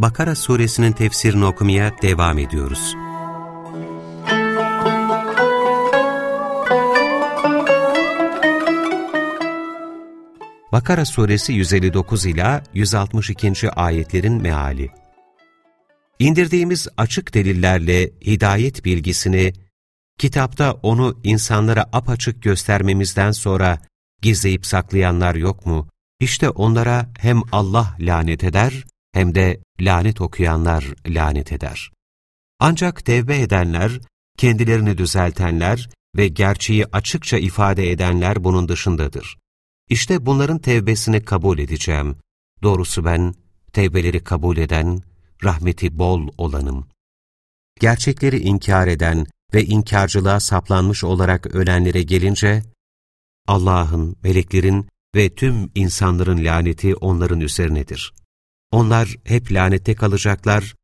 Bakara suresinin tefsirini okumaya devam ediyoruz. Bakara suresi 159 ila 162. ayetlerin meali. İndirdiğimiz açık delillerle hidayet bilgisini, kitapta onu insanlara apaçık göstermemizden sonra gizleyip saklayanlar yok mu? İşte onlara hem Allah lanet eder hem de lanet okuyanlar lanet eder. Ancak tevbe edenler, kendilerini düzeltenler ve gerçeği açıkça ifade edenler bunun dışındadır. İşte bunların tevbesini kabul edeceğim. Doğrusu ben, tevbeleri kabul eden, rahmeti bol olanım. Gerçekleri inkar eden ve inkarcılığa saplanmış olarak ölenlere gelince, Allah'ın, meleklerin ve tüm insanların laneti onların üzerinedir. Onlar hep lanette kalacaklar,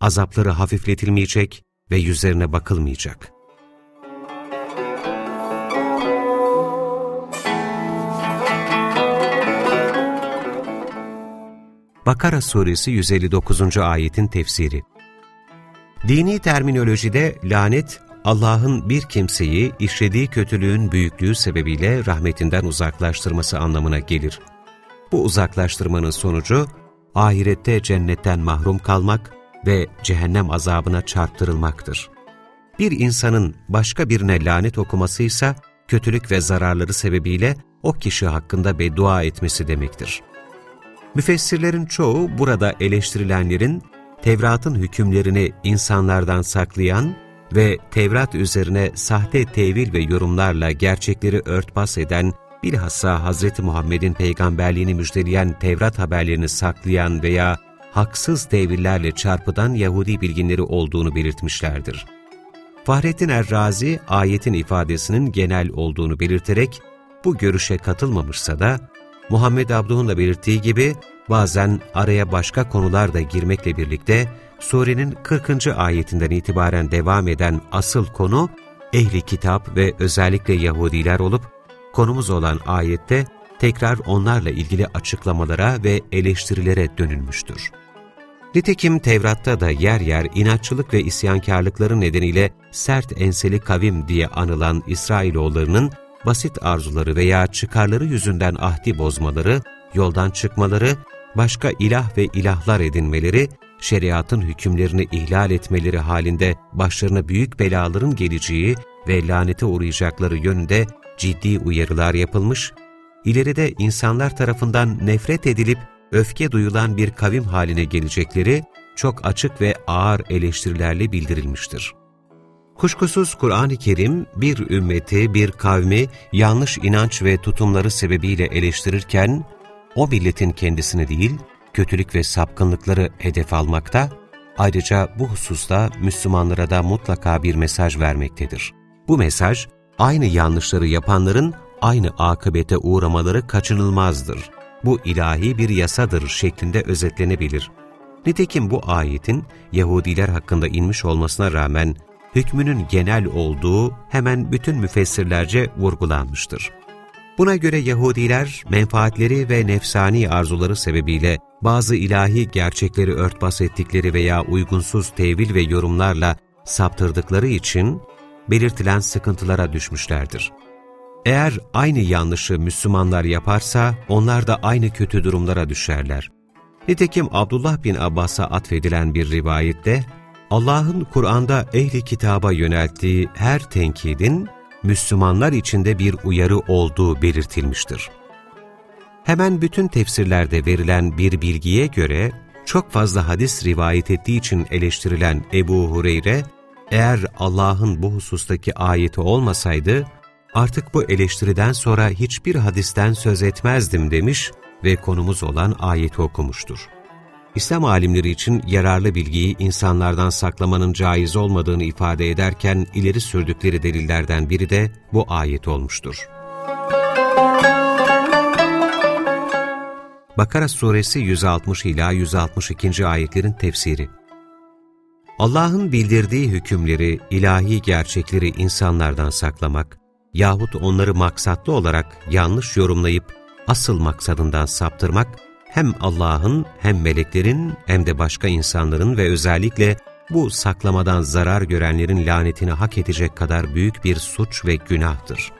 azapları hafifletilmeyecek ve yüzlerine bakılmayacak. Bakara Suresi 159. ayetin tefsiri Dini terminolojide lanet, Allah'ın bir kimseyi işlediği kötülüğün büyüklüğü sebebiyle rahmetinden uzaklaştırması anlamına gelir. Bu uzaklaştırmanın sonucu, ahirette cennetten mahrum kalmak ve cehennem azabına çarptırılmaktır. Bir insanın başka birine lanet okuması ise kötülük ve zararları sebebiyle o kişi hakkında beddua etmesi demektir. Müfessirlerin çoğu burada eleştirilenlerin Tevrat'ın hükümlerini insanlardan saklayan ve Tevrat üzerine sahte tevil ve yorumlarla gerçekleri örtbas eden, bilhassa Hz. Muhammed'in peygamberliğini müjdeleyen Tevrat haberlerini saklayan veya haksız tevillerle çarpıdan Yahudi bilginleri olduğunu belirtmişlerdir. Fahrettin Errazi, ayetin ifadesinin genel olduğunu belirterek, bu görüşe katılmamışsa da, Muhammed Abduh'un da belirttiği gibi, bazen araya başka konular da girmekle birlikte, surenin 40. ayetinden itibaren devam eden asıl konu, ehli kitap ve özellikle Yahudiler olup, konumuz olan ayette tekrar onlarla ilgili açıklamalara ve eleştirilere dönülmüştür. Nitekim Tevrat'ta da yer yer inatçılık ve isyankarlıkları nedeniyle sert enseli kavim diye anılan İsrailoğullarının basit arzuları veya çıkarları yüzünden ahdi bozmaları, yoldan çıkmaları, başka ilah ve ilahlar edinmeleri şeriatın hükümlerini ihlal etmeleri halinde başlarına büyük belaların geleceği ve lanete uğrayacakları yönünde ciddi uyarılar yapılmış, ileride insanlar tarafından nefret edilip öfke duyulan bir kavim haline gelecekleri çok açık ve ağır eleştirilerle bildirilmiştir. Kuşkusuz Kur'an-ı Kerim bir ümmeti, bir kavmi yanlış inanç ve tutumları sebebiyle eleştirirken, o milletin kendisini değil, kötülük ve sapkınlıkları hedef almakta, ayrıca bu hususta Müslümanlara da mutlaka bir mesaj vermektedir. Bu mesaj, aynı yanlışları yapanların aynı akıbete uğramaları kaçınılmazdır. Bu ilahi bir yasadır şeklinde özetlenebilir. Nitekim bu ayetin Yahudiler hakkında inmiş olmasına rağmen hükmünün genel olduğu hemen bütün müfessirlerce vurgulanmıştır. Buna göre Yahudiler menfaatleri ve nefsani arzuları sebebiyle bazı ilahi gerçekleri örtbas ettikleri veya uygunsuz tevil ve yorumlarla saptırdıkları için belirtilen sıkıntılara düşmüşlerdir. Eğer aynı yanlışı Müslümanlar yaparsa onlar da aynı kötü durumlara düşerler. Nitekim Abdullah bin Abbas'a atfedilen bir rivayette, Allah'ın Kur'an'da ehli kitaba yönelttiği her tenkidin Müslümanlar içinde bir uyarı olduğu belirtilmiştir. Hemen bütün tefsirlerde verilen bir bilgiye göre çok fazla hadis rivayet ettiği için eleştirilen Ebu Hureyre, eğer Allah'ın bu husustaki ayeti olmasaydı, artık bu eleştiriden sonra hiçbir hadisten söz etmezdim demiş ve konumuz olan ayeti okumuştur. İslam alimleri için yararlı bilgiyi insanlardan saklamanın caiz olmadığını ifade ederken ileri sürdükleri delillerden biri de bu ayet olmuştur. Bakara suresi 160 ila 162. ayetlerin tefsiri Allah'ın bildirdiği hükümleri, ilahi gerçekleri insanlardan saklamak yahut onları maksatlı olarak yanlış yorumlayıp asıl maksadından saptırmak hem Allah'ın hem meleklerin hem de başka insanların ve özellikle bu saklamadan zarar görenlerin lanetini hak edecek kadar büyük bir suç ve günahtır.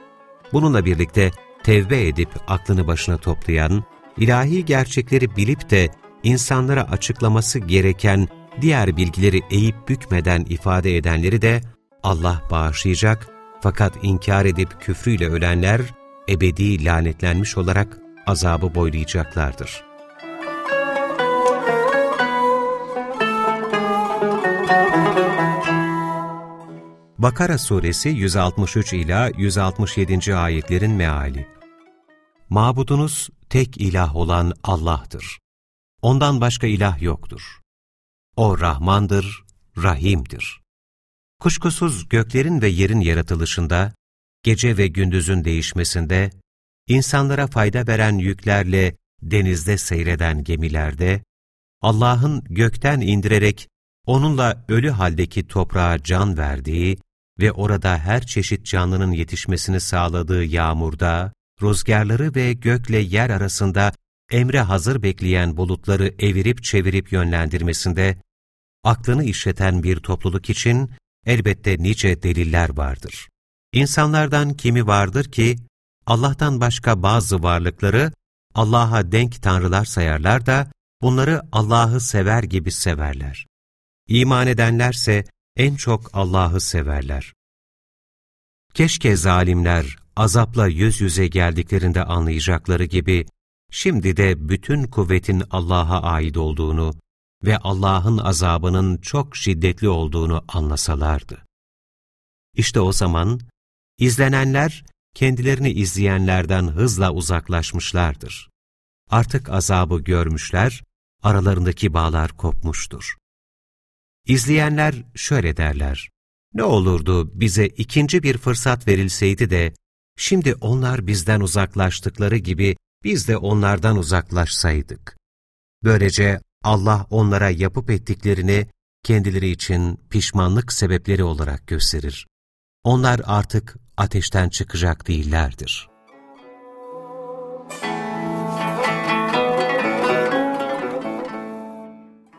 Bununla birlikte tevbe edip aklını başına toplayan, ilahi gerçekleri bilip de insanlara açıklaması gereken diğer bilgileri eğip bükmeden ifade edenleri de Allah bağışlayacak fakat inkar edip küfrüyle ölenler ebedi lanetlenmiş olarak azabı boylayacaklardır. Bakara suresi 163 ila 167. ayetlerin meali. Mabudunuz tek ilah olan Allah'tır. Ondan başka ilah yoktur. O Rahmandır, Rahim'dir. Kuşkusuz göklerin ve yerin yaratılışında, gece ve gündüzün değişmesinde, insanlara fayda veren yüklerle denizde seyreden gemilerde, Allah'ın gökten indirerek onunla ölü haldeki toprağa can verdiği ve orada her çeşit canlının yetişmesini sağladığı yağmurda, rüzgarları ve gökle yer arasında emre hazır bekleyen bulutları evirip çevirip yönlendirmesinde, aklını işleten bir topluluk için elbette nice deliller vardır. İnsanlardan kimi vardır ki, Allah'tan başka bazı varlıkları Allah'a denk tanrılar sayarlar da, bunları Allah'ı sever gibi severler. İman edenlerse en çok Allah'ı severler. Keşke zalimler azapla yüz yüze geldiklerinde anlayacakları gibi, şimdi de bütün kuvvetin Allah'a ait olduğunu ve Allah'ın azabının çok şiddetli olduğunu anlasalardı. İşte o zaman, izlenenler, kendilerini izleyenlerden hızla uzaklaşmışlardır. Artık azabı görmüşler, aralarındaki bağlar kopmuştur. İzleyenler şöyle derler, ne olurdu bize ikinci bir fırsat verilseydi de, şimdi onlar bizden uzaklaştıkları gibi biz de onlardan uzaklaşsaydık. Böylece Allah onlara yapıp ettiklerini kendileri için pişmanlık sebepleri olarak gösterir. Onlar artık ateşten çıkacak değillerdir.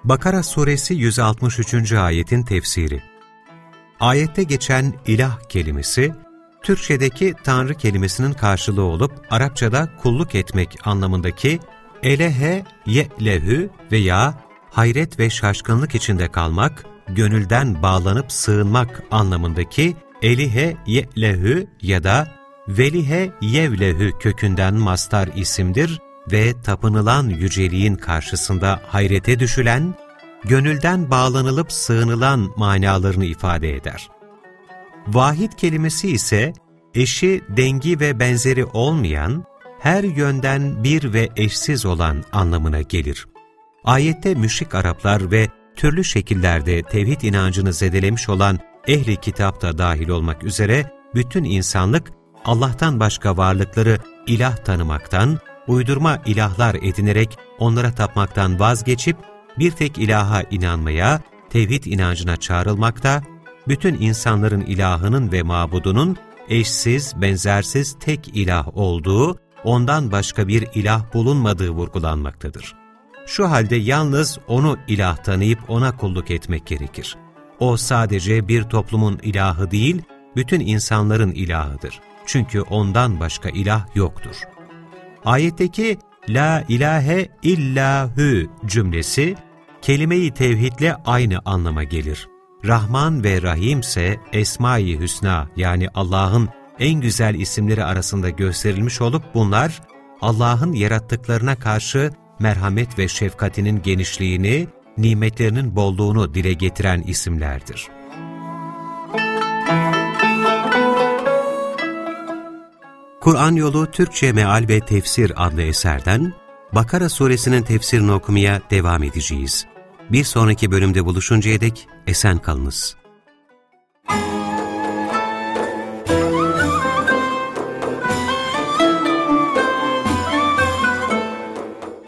Bakara suresi 163. ayetin tefsiri Ayette geçen ilah kelimesi, Türkçedeki tanrı kelimesinin karşılığı olup Arapçada kulluk etmek anlamındaki elehe ye'lehü veya hayret ve şaşkınlık içinde kalmak, gönülden bağlanıp sığınmak anlamındaki elihe ye'lehü ya da velihe yevlehü kökünden mastar isimdir ve tapınılan yüceliğin karşısında hayrete düşülen, gönülden bağlanılıp sığınılan manalarını ifade eder. Vahid kelimesi ise eşi, dengi ve benzeri olmayan, her yönden bir ve eşsiz olan anlamına gelir. Ayette müşrik Araplar ve türlü şekillerde tevhid inancını zedelemiş olan ehli kitap da dahil olmak üzere bütün insanlık Allah'tan başka varlıkları ilah tanımaktan, uydurma ilahlar edinerek onlara tapmaktan vazgeçip bir tek ilaha inanmaya, tevhid inancına çağrılmakta, bütün insanların ilahının ve mabudunun eşsiz, benzersiz tek ilah olduğu, ondan başka bir ilah bulunmadığı vurgulanmaktadır. Şu halde yalnız onu ilah tanıyıp ona kulluk etmek gerekir. O sadece bir toplumun ilahı değil, bütün insanların ilahıdır. Çünkü ondan başka ilah yoktur. Ayetteki La ilahe illahü cümlesi, kelime-i tevhidle aynı anlama gelir. Rahman ve Rahim ise Esma-i Hüsna yani Allah'ın en güzel isimleri arasında gösterilmiş olup bunlar Allah'ın yarattıklarına karşı merhamet ve şefkatinin genişliğini, nimetlerinin bolluğunu dile getiren isimlerdir. Kur'an Yolu Türkçe Meal ve Tefsir adlı eserden Bakara suresinin tefsirini okumaya devam edeceğiz. Bir sonraki bölümde buluşuncaya dek esen kalınız.